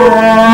Lord.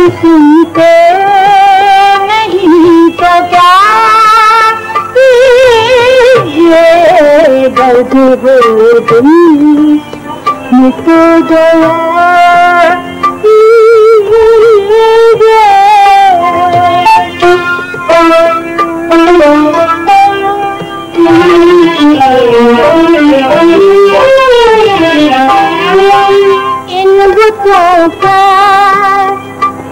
किसी को नहीं पता ये दर्द वो दिन ये तो दया Thank you.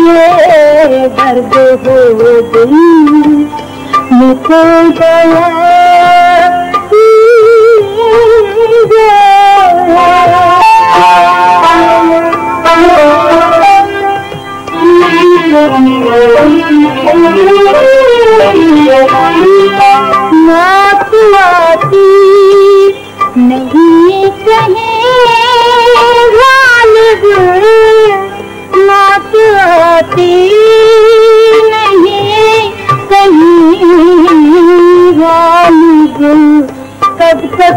ये दर्द हो गई निकल गया माँ नहीं कहे